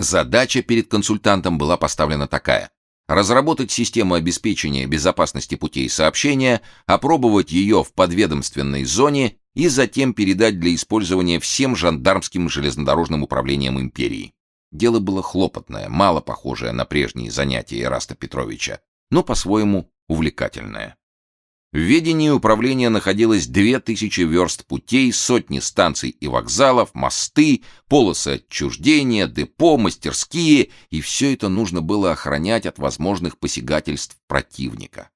Задача перед консультантом была поставлена такая: разработать систему обеспечения безопасности путей сообщения, опробовать ее в подведомственной зоне и затем передать для использования всем жандармским железнодорожным управлением империи. Дело было хлопотное, мало похожее на прежние занятия Ираста Петровича, но по-своему увлекательное. В ведении управления находилось две тысячи верст путей, сотни станций и вокзалов, мосты, полосы отчуждения, депо, мастерские, и все это нужно было охранять от возможных посягательств противника.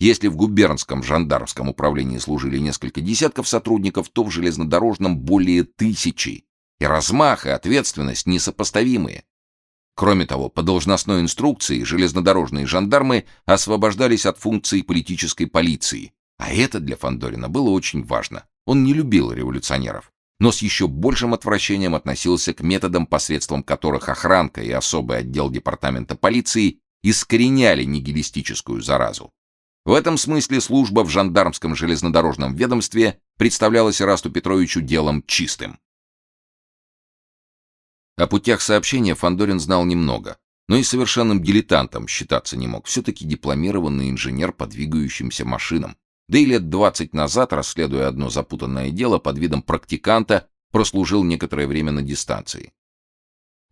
Если в губернском жандармском управлении служили несколько десятков сотрудников, то в железнодорожном более тысячи, и размах и ответственность несопоставимые. Кроме того, по должностной инструкции железнодорожные жандармы освобождались от функций политической полиции, а это для Фандорина было очень важно. Он не любил революционеров, но с еще большим отвращением относился к методам, посредством которых охранка и особый отдел департамента полиции искореняли нигилистическую заразу. В этом смысле служба в жандармском железнодорожном ведомстве представлялась Расту Петровичу делом чистым. О путях сообщения Фандорин знал немного, но и совершенным дилетантом считаться не мог. Все-таки дипломированный инженер по двигающимся машинам. Да и лет двадцать назад, расследуя одно запутанное дело под видом практиканта, прослужил некоторое время на дистанции.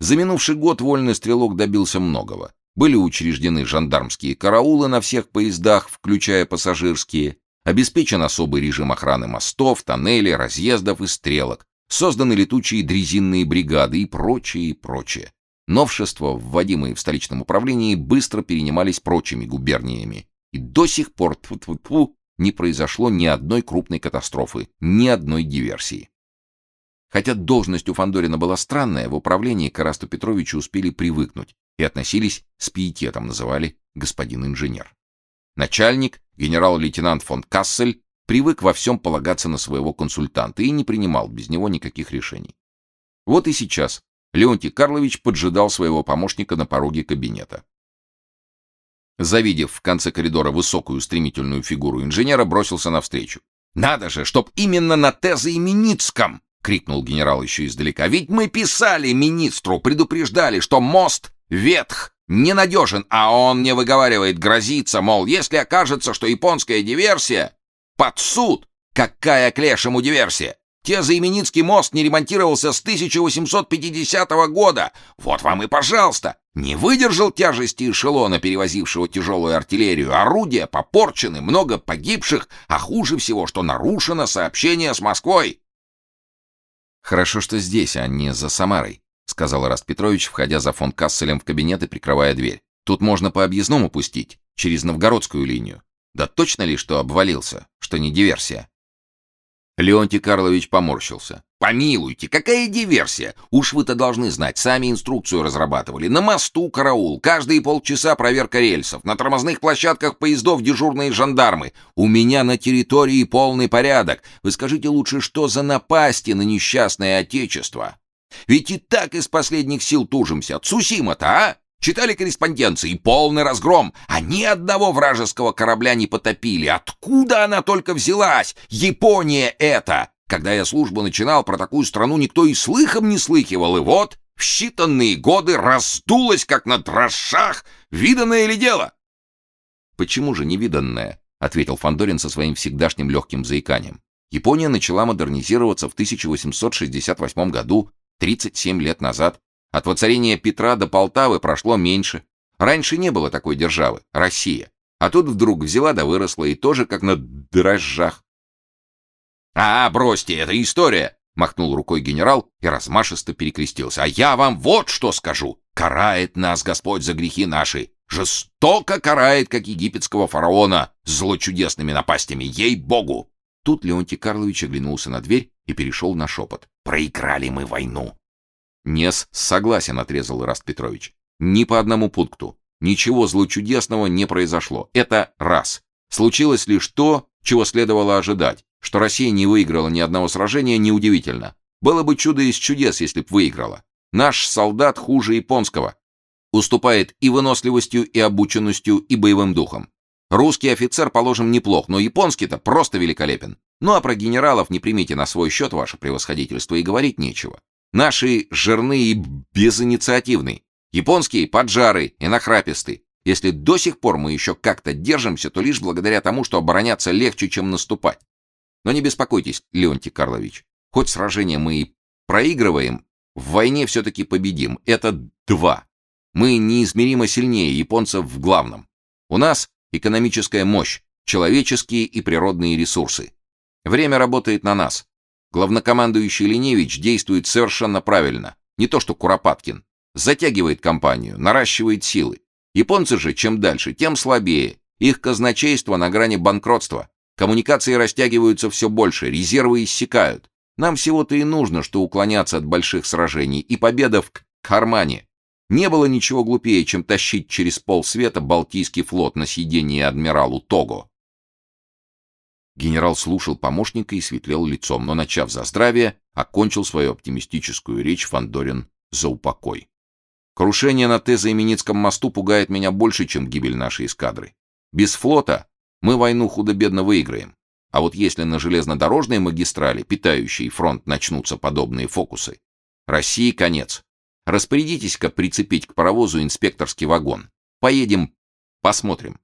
За минувший год вольный стрелок добился многого. Были учреждены жандармские караулы на всех поездах, включая пассажирские, обеспечен особый режим охраны мостов, тоннелей, разъездов и стрелок, созданы летучие дрезинные бригады и прочее, и прочее. Новшества, вводимые в столичном управлении, быстро перенимались прочими губерниями, и до сих пор тьфу -тьфу -тьфу, не произошло ни одной крупной катастрофы, ни одной диверсии. Хотя должность у Фандорина была странная, в управлении к Ирасту Петровичу успели привыкнуть и относились с пиететом, называли господин инженер. Начальник, генерал-лейтенант фон Кассель, привык во всем полагаться на своего консультанта и не принимал без него никаких решений. Вот и сейчас Леонтий Карлович поджидал своего помощника на пороге кабинета. Завидев в конце коридора высокую стремительную фигуру инженера, бросился навстречу. «Надо же, чтоб именно на Тезоименицком!» — крикнул генерал еще издалека. «Ведь мы писали министру, предупреждали, что мост ветх, ненадежен, а он мне выговаривает, грозится, мол, если окажется, что японская диверсия под суд! Какая к лешему диверсия! Тезоименицкий мост не ремонтировался с 1850 года. Вот вам и пожалуйста. Не выдержал тяжести эшелона, перевозившего тяжелую артиллерию. Орудия попорчены, много погибших, а хуже всего, что нарушено сообщение с Москвой. Хорошо, что здесь, а не за Самарой, сказал Раст Петрович, входя за фон Касселем в кабинет и прикрывая дверь. Тут можно по объездному пустить, через новгородскую линию. Да точно ли, что обвалился, что не диверсия? Леонтий Карлович поморщился. Помилуйте, какая диверсия? Уж вы-то должны знать, сами инструкцию разрабатывали. На мосту караул, каждые полчаса проверка рельсов, на тормозных площадках поездов дежурные жандармы. У меня на территории полный порядок. Вы скажите лучше, что за напасти на несчастное отечество? Ведь и так из последних сил тужимся. Цусима-то, а? Читали корреспонденции, полный разгром, а ни одного вражеского корабля не потопили. Откуда она только взялась? Япония это! Когда я службу начинал, про такую страну никто и слыхом не слыхивал, и вот в считанные годы раздулась, как на дрожжах. Виданное ли дело? Почему же невиданное? ответил Фандорин со своим всегдашним легким заиканием. Япония начала модернизироваться в 1868 году, 37 лет назад. От воцарения Петра до Полтавы прошло меньше. Раньше не было такой державы Россия. А тут вдруг взяла да выросла и тоже как на дрожжах. А, бросьте, это история, махнул рукой генерал и размашисто перекрестился. А я вам вот что скажу: карает нас Господь за грехи наши, жестоко карает, как египетского фараона, злочудесными напастями, ей-богу. Тут Леонтий Карлович оглянулся на дверь и перешел на шепот. Проиграли мы войну. Нес согласен, отрезал Ираст Петрович. Ни по одному пункту. Ничего злочудесного не произошло. Это раз. Случилось лишь то, чего следовало ожидать. Что Россия не выиграла ни одного сражения, неудивительно. Было бы чудо из чудес, если б выиграла. Наш солдат хуже японского. Уступает и выносливостью, и обученностью, и боевым духом. Русский офицер, положим, неплох, но японский-то просто великолепен. Ну а про генералов не примите на свой счет ваше превосходительство и говорить нечего. Наши жирные и безинициативные. Японские поджары и нахраписты. Если до сих пор мы еще как-то держимся, то лишь благодаря тому, что обороняться легче, чем наступать. Но не беспокойтесь, Леонтий Карлович. Хоть сражение мы и проигрываем, в войне все-таки победим. Это два. Мы неизмеримо сильнее японцев в главном. У нас экономическая мощь, человеческие и природные ресурсы. Время работает на нас. Главнокомандующий Леневич действует совершенно правильно. Не то что Куропаткин. Затягивает кампанию, наращивает силы. Японцы же чем дальше, тем слабее. Их казначейство на грани банкротства. Коммуникации растягиваются все больше, резервы иссякают. Нам всего-то и нужно, что уклоняться от больших сражений, и победа в кармане. Не было ничего глупее, чем тащить через полсвета Балтийский флот на сиденье адмиралу Того. Генерал слушал помощника и светлел лицом, но, начав за здравие, окончил свою оптимистическую речь Фандорин за упокой. Крушение на Теза-Именицком мосту пугает меня больше, чем гибель нашей эскадры. Без флота мы войну худо-бедно выиграем. А вот если на железнодорожной магистрали, питающей фронт, начнутся подобные фокусы, России конец. Распорядитесь-ка прицепить к паровозу инспекторский вагон. Поедем, посмотрим.